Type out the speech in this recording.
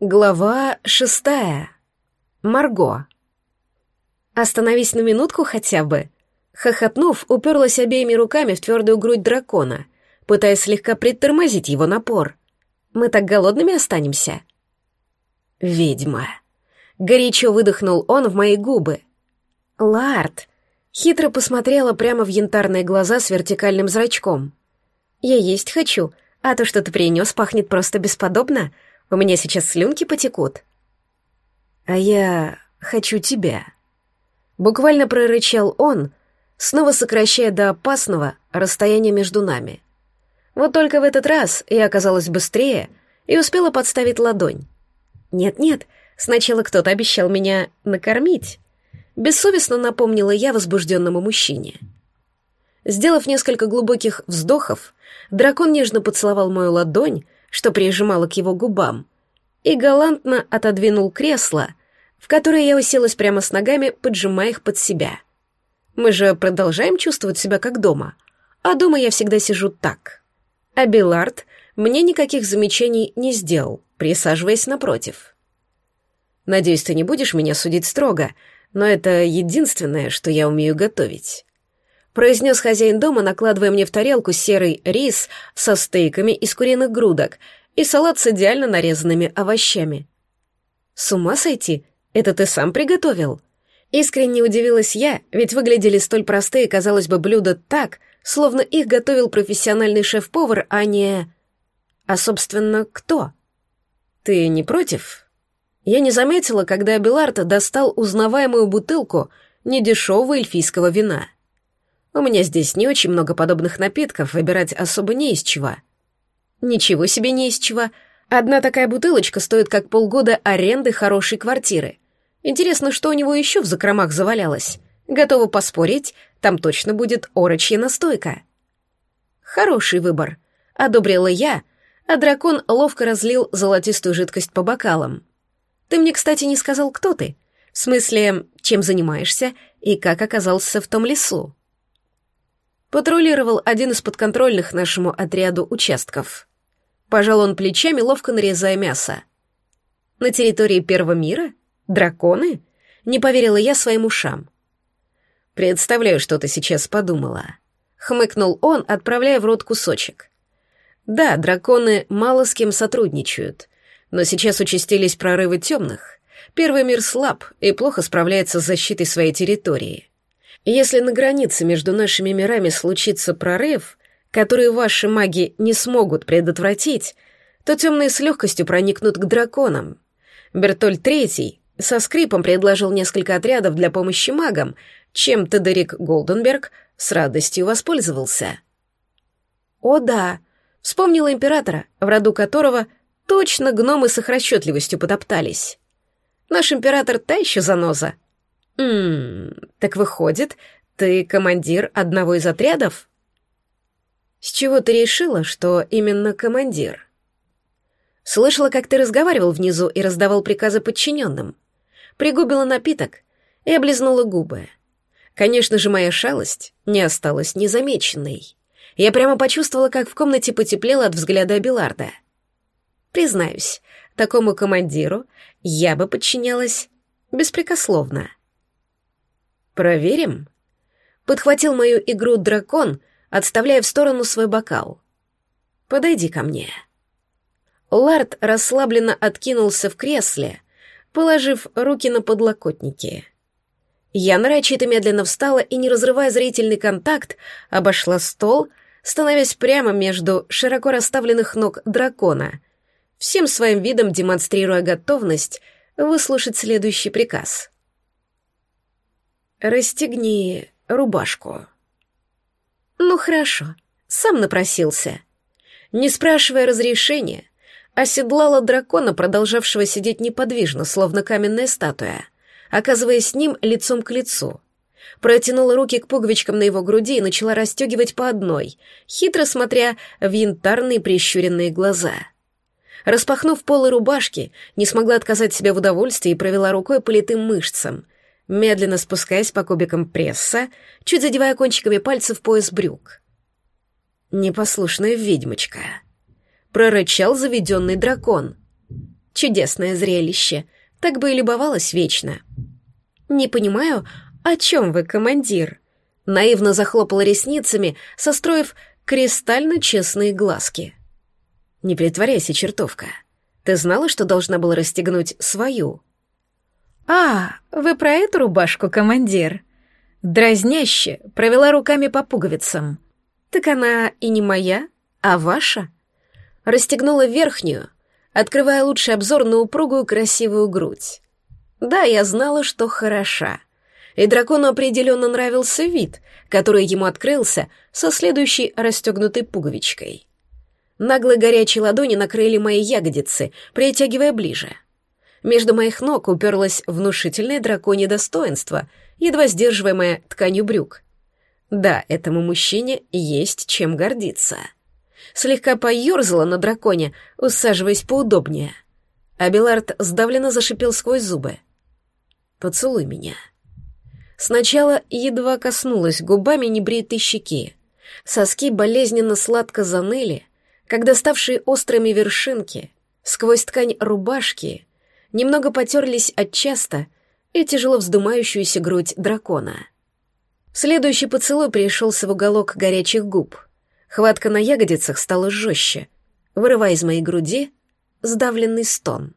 Глава шестая. Марго. «Остановись на минутку хотя бы». Хохотнув, уперлась обеими руками в твердую грудь дракона, пытаясь слегка притормозить его напор. «Мы так голодными останемся?» «Ведьма». Горячо выдохнул он в мои губы. «Лард». Хитро посмотрела прямо в янтарные глаза с вертикальным зрачком. «Я есть хочу, а то, что ты принес, пахнет просто бесподобно. У меня сейчас слюнки потекут». «А я хочу тебя», — буквально прорычал он, снова сокращая до опасного расстояния между нами. Вот только в этот раз я оказалась быстрее и успела подставить ладонь. «Нет-нет, сначала кто-то обещал меня накормить», — бессовестно напомнила я возбужденному мужчине. Сделав несколько глубоких вздохов, дракон нежно поцеловал мою ладонь, что прижимало к его губам, и галантно отодвинул кресло, в которое я уселась прямо с ногами, поджимая их под себя. Мы же продолжаем чувствовать себя как дома, а дома я всегда сижу так. А Белард мне никаких замечаний не сделал, присаживаясь напротив. Надеюсь, ты не будешь меня судить строго, но это единственное, что я умею готовить произнес хозяин дома, накладывая мне в тарелку серый рис со стейками из куриных грудок и салат с идеально нарезанными овощами. «С ума сойти? Это ты сам приготовил?» Искренне удивилась я, ведь выглядели столь простые, казалось бы, блюда так, словно их готовил профессиональный шеф-повар, а не... А, собственно, кто? Ты не против? Я не заметила, когда Абелард достал узнаваемую бутылку недешевого эльфийского вина. У меня здесь не очень много подобных напитков, выбирать особо не из чего. Ничего себе не из чего. Одна такая бутылочка стоит как полгода аренды хорошей квартиры. Интересно, что у него еще в закромах завалялось. Готова поспорить, там точно будет орочья настойка. Хороший выбор. Одобрила я, а дракон ловко разлил золотистую жидкость по бокалам. Ты мне, кстати, не сказал, кто ты. В смысле, чем занимаешься и как оказался в том лесу патрулировал один из подконтрольных нашему отряду участков. Пожал он плечами, ловко нарезая мясо. На территории Первого мира? Драконы? Не поверила я своим ушам. Представляю, что ты сейчас подумала. Хмыкнул он, отправляя в рот кусочек. Да, драконы мало с кем сотрудничают, но сейчас участились прорывы темных. Первый мир слаб и плохо справляется с защитой своей территории. Если на границе между нашими мирами случится прорыв, который ваши маги не смогут предотвратить, то темные с легкостью проникнут к драконам. Бертоль Третий со скрипом предложил несколько отрядов для помощи магам, чем Тедерик Голденберг с радостью воспользовался. О да, вспомнила императора, в роду которого точно гномы с их расчетливостью потоптались. Наш император та еще заноза, «Ммм, так выходит, ты командир одного из отрядов?» «С чего ты решила, что именно командир?» «Слышала, как ты разговаривал внизу и раздавал приказы подчиненным. Пригубила напиток и облизнула губы. Конечно же, моя шалость не осталась незамеченной. Я прямо почувствовала, как в комнате потеплело от взгляда Беларда. Признаюсь, такому командиру я бы подчинялась беспрекословно. «Проверим?» Подхватил мою игру дракон, отставляя в сторону свой бокал. «Подойди ко мне». Лард расслабленно откинулся в кресле, положив руки на подлокотники. Я нарочито медленно встала и, не разрывая зрительный контакт, обошла стол, становясь прямо между широко расставленных ног дракона, всем своим видом демонстрируя готовность выслушать следующий приказ. «Расстегни рубашку». «Ну хорошо, сам напросился». Не спрашивая разрешения, оседлала дракона, продолжавшего сидеть неподвижно, словно каменная статуя, оказываясь с ним лицом к лицу. Протянула руки к пуговичкам на его груди и начала расстегивать по одной, хитро смотря в янтарные прищуренные глаза. Распахнув полы рубашки, не смогла отказать себе в удовольствии и провела рукой по литым мышцам — медленно спускаясь по кубикам пресса, чуть задевая кончиками пальцев пояс брюк. «Непослушная ведьмочка», — прорычал заведенный дракон. Чудесное зрелище. Так бы и любовалась вечно. Не понимаю, о чем вы, командир? Наивно захлопала ресницами, состроив кристально честные глазки. Не притворяйся, чертовка. Ты знала, что должна была расстегнуть свою? А, вы про эту рубашку, командир? Дразняще провела руками по пуговицам. Так она и не моя, а ваша? Расстегнула верхнюю, открывая лучший обзор на упругую красивую грудь. Да, я знала, что хороша. И дракону определенно нравился вид, который ему открылся со следующей расстегнутой пуговичкой. Наглые горячие ладони накрыли мои ягодицы, притягивая ближе. Между моих ног уперлось внушительное драконье достоинство, едва сдерживаемое тканью брюк. Да, этому мужчине есть чем гордиться. Слегка поерзала на драконе, усаживаясь поудобнее. Абилард сдавленно зашипел сквозь зубы. «Поцелуй меня». Сначала едва коснулась губами небритой щеки. Соски болезненно сладко заныли, когда ставшие острыми вершинки сквозь ткань рубашки немного потерлись от часто и тяжело вздымающуюся грудь дракона. Следующий поцелуй пришелся в уголок горячих губ. Хватка на ягодицах стала жестче, вырывая из моей груди сдавленный стон.